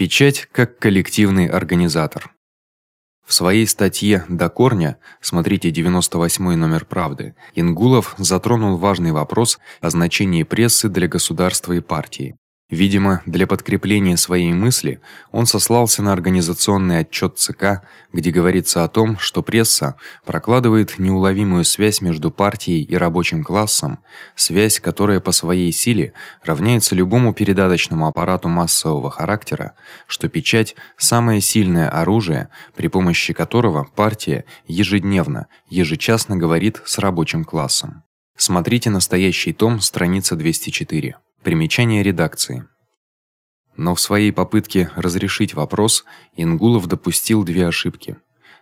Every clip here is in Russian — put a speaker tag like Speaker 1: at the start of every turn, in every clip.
Speaker 1: Печать как коллективный организатор. В своей статье До корня, смотрите 98 номер Правды, Ингулов затронул важный вопрос о значении прессы для государства и партии. Видимо, для подкрепления своей мысли он сослался на организационный отчёт ЦК, где говорится о том, что пресса прокладывает неуловимую связь между партией и рабочим классом, связь, которая по своей силе равняется любому передаточному аппарату массового характера, что печать самое сильное оружие, при помощи которого партия ежедневно, ежечасно говорит с рабочим классом. Смотрите настоящий том, страница 204. Примечание редакции. Но в своей попытке разрешить вопрос Ингулов допустил две ошибки.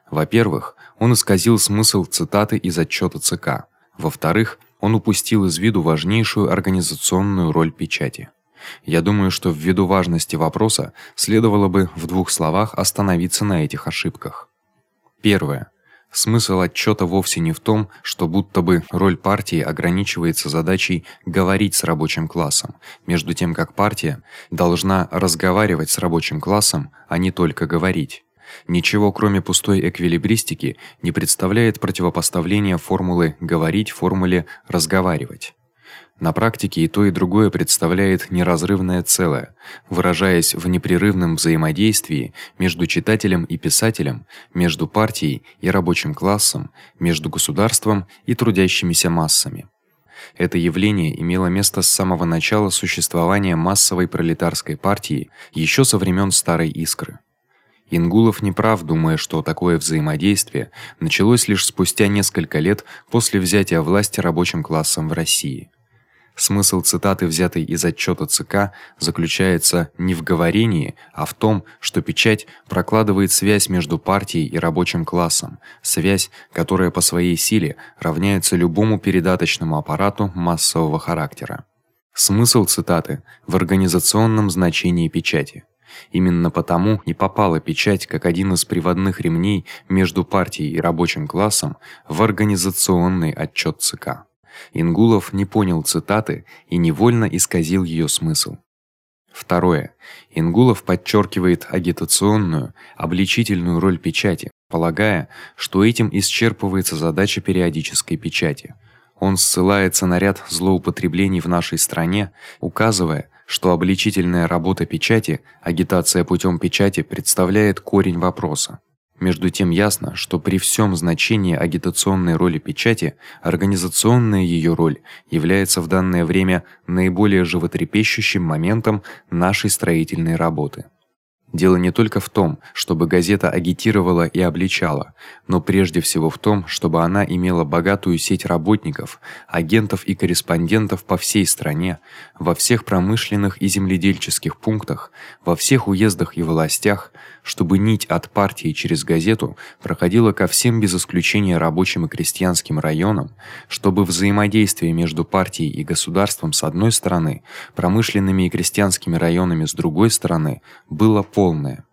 Speaker 1: Во-первых, он исказил смысл цитаты из отчёта ЦК. Во-вторых, он упустил из виду важнейшую организационную роль печати. Я думаю, что ввиду важности вопроса следовало бы в двух словах остановиться на этих ошибках. Первое. Смысл отчёта вовсе не в том, что будто бы роль партии ограничивается задачей говорить с рабочим классом, между тем как партия должна разговаривать с рабочим классом, а не только говорить. Ничего, кроме пустой эквилибристики, не представляет противопоставления формулы говорить формуле разговаривать. На практике и то, и другое представляет неразрывное целое, выражаясь в непрерывном взаимодействии между читателем и писателем, между партией и рабочим классом, между государством и трудящимися массами. Это явление имело место с самого начала существования массовой пролетарской партии, ещё со времён старой искры. Ингулов не прав, думая, что такое взаимодействие началось лишь спустя несколько лет после взятия власти рабочим классом в России. Смысл цитаты, взятой из отчёта ЦК, заключается не в говорении, а в том, что печать прокладывает связь между партией и рабочим классом, связь, которая по своей силе равняется любому передаточному аппарату массового характера. Смысл цитаты в организационном значении печати. Именно потому и попала печать как один из приводных ремней между партией и рабочим классом в организационный отчёт ЦК. Ингулов не понял цитаты и невольно исказил её смысл. Второе. Ингулов подчеркивает агитационную, обличительную роль печати, полагая, что этим исчерпывается задача периодической печати. Он ссылается на ряд злоупотреблений в нашей стране, указывая, что обличительная работа печати, агитация путём печати представляет корень вопроса. Между тем ясно, что при всем значении агитационной роли печати, организационная её роль является в данное время наиболее животрепещущим моментом нашей строительной работы. Дело не только в том, чтобы газета агитировала и обличала, но прежде всего в том, чтобы она имела богатую сеть работников, агентов и корреспондентов по всей стране, во всех промышленных и земледельческих пунктах, во всех уездах и властях, чтобы нить от партии через газету проходила ко всем без исключения рабочим и крестьянским районам, чтобы взаимодействие между партией и государством с одной стороны, промышленными и крестьянскими районами с другой стороны было полное.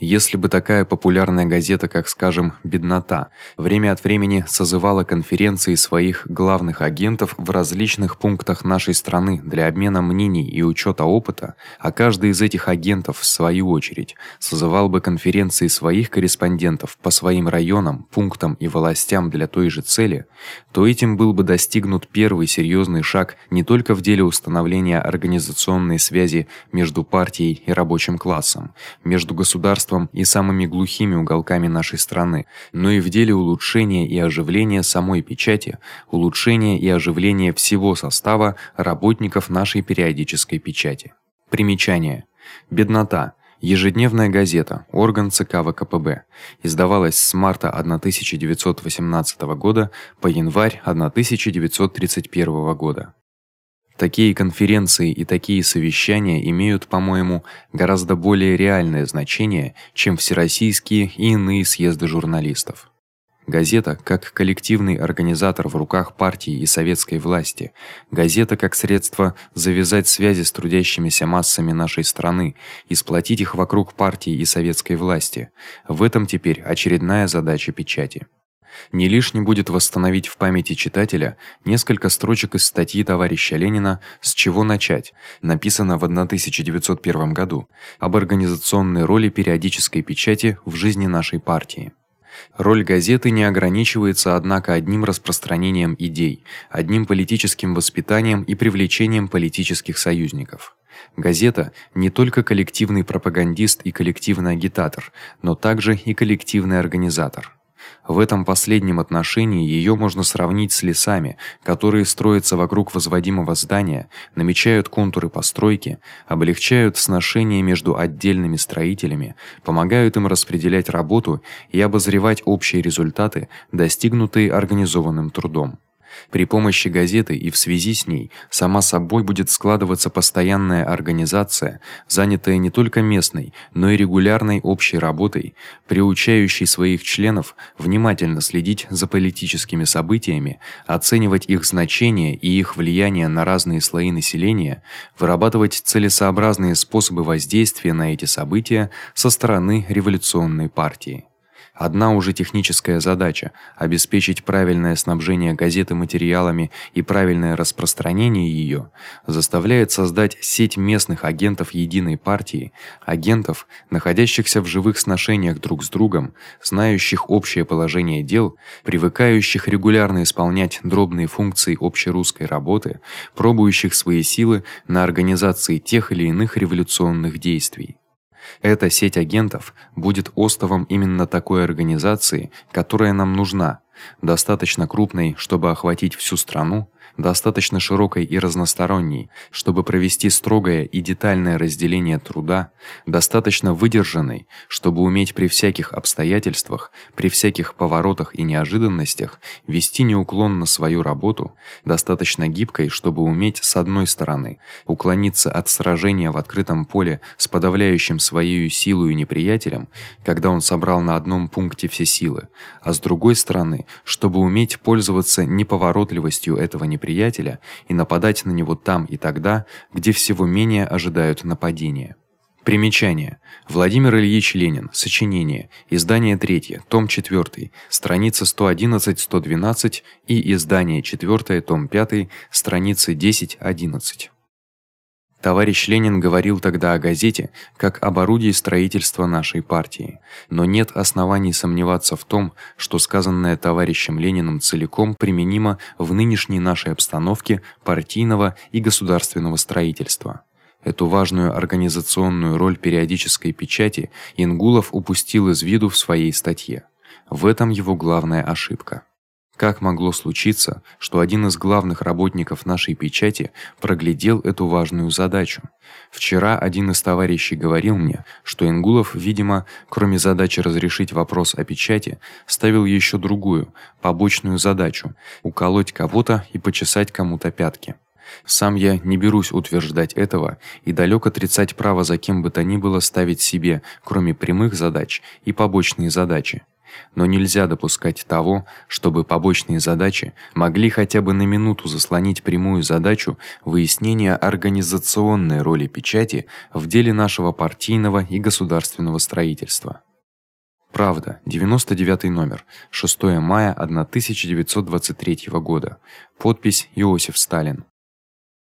Speaker 1: Если бы такая популярная газета, как, скажем, Беднота, время от времени созывала конференции своих главных агентов в различных пунктах нашей страны для обмена мнений и учёта опыта, а каждый из этих агентов в свою очередь созывал бы конференции своих корреспондентов по своим районам, пунктам и властям для той же цели, то этим был бы достигнут первый серьёзный шаг не только в деле установления организационной связи между партией и рабочим классом, между государством государством и самыми глухими уголками нашей страны, но и в деле улучшения и оживления самой печати, улучшения и оживления всего состава работников нашей периодической печати. Примечание: Беднота Ежедневная газета, орган ЦК ВКПБ, издавалась с марта 1918 года по январь 1931 года. Такие конференции и такие совещания имеют, по-моему, гораздо более реальное значение, чем всероссийские и иные съезды журналистов. Газета как коллективный организатор в руках партии и советской власти, газета как средство завязать связи с трудящимися массами нашей страны и сплотить их вокруг партии и советской власти. В этом теперь очередная задача печати. Не лишним будет восстановить в памяти читателя несколько строчек из статьи товарища Ленина С чего начать, написано в 1901 году, об организационной роли периодической печати в жизни нашей партии. Роль газеты не ограничивается однако одним распространением идей, одним политическим воспитанием и привлечением политических союзников. Газета не только коллективный пропагандист и коллективный агитатор, но также и коллективный организатор. В этом последнем отношении её можно сравнить с лесами, которые строятся вокруг возводимого здания, намечают контуры постройки, облегчают сношение между отдельными строителями, помогают им распределять работу и обозревать общие результаты, достигнутые организованным трудом. При помощи газеты и в связи с ней сама собой будет складываться постоянная организация, занятая не только местной, но и регулярной общей работой, приучающей своих членов внимательно следить за политическими событиями, оценивать их значение и их влияние на разные слои населения, вырабатывать целесообразные способы воздействия на эти события со стороны революционной партии. Одна уже техническая задача обеспечить правильное снабжение газеты материалами и правильное распространение её заставляет создать сеть местных агентов единой партии, агентов, находящихся в живых сношениях друг с другом, знающих общее положение дел, привыкающих регулярно исполнять дробные функции общерусской работы, пробующих свои силы на организации тех или иных революционных действий. Эта сеть агентов будет остовом именно такой организации, которая нам нужна, достаточно крупной, чтобы охватить всю страну, достаточно широкой и разносторонней, чтобы провести строгое и детальное разделение труда, достаточно выдержанной, чтобы уметь при всяких обстоятельствах, при всяких поворотах и неожиданностях вести неуклонно свою работу, достаточно гибкой, чтобы уметь с одной стороны уклониться от сражения в открытом поле с подавляющим своей силой неприятелем, когда он собрал на одном пункте все силы, а с другой стороны, чтобы уметь пользоваться неповоротливостью этого неприятеля и нападать на него там и тогда, где всего менее ожидают нападения. Примечание. Владимир Ильич Ленин. Сочинение. Издание 3, том 4, страница 111-112 и издание 4, том 5, страницы 10-11. Товарищ Ленин говорил тогда о газете как об орудии строительства нашей партии. Но нет оснований сомневаться в том, что сказанное товарищем Лениным целиком применимо в нынешней нашей обстановке партийного и государственного строительства. Эту важную организационную роль периодической печати Ингулов упустил из виду в своей статье. В этом его главная ошибка. Как могло случиться, что один из главных работников нашей печати проглядел эту важную задачу? Вчера один из товарищей говорил мне, что Ингулов, видимо, кроме задачи разрешить вопрос о печати, ставил ещё другую, побочную задачу уколоть кого-то и почесать кому-то пятки. Сам я не берусь утверждать этого и далёк отрицать право за кем бы то ни было ставить себе, кроме прямых задач, и побочные задачи но нельзя допускать того, чтобы побочные задачи могли хотя бы на минуту заслонить прямую задачу выяснения организационной роли печати в деле нашего партийного и государственного строительства. Правда, 99 номер, 6 мая 1923 года. Подпись Иосиф Сталин.